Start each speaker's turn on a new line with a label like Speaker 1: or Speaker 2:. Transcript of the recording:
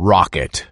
Speaker 1: Rocket.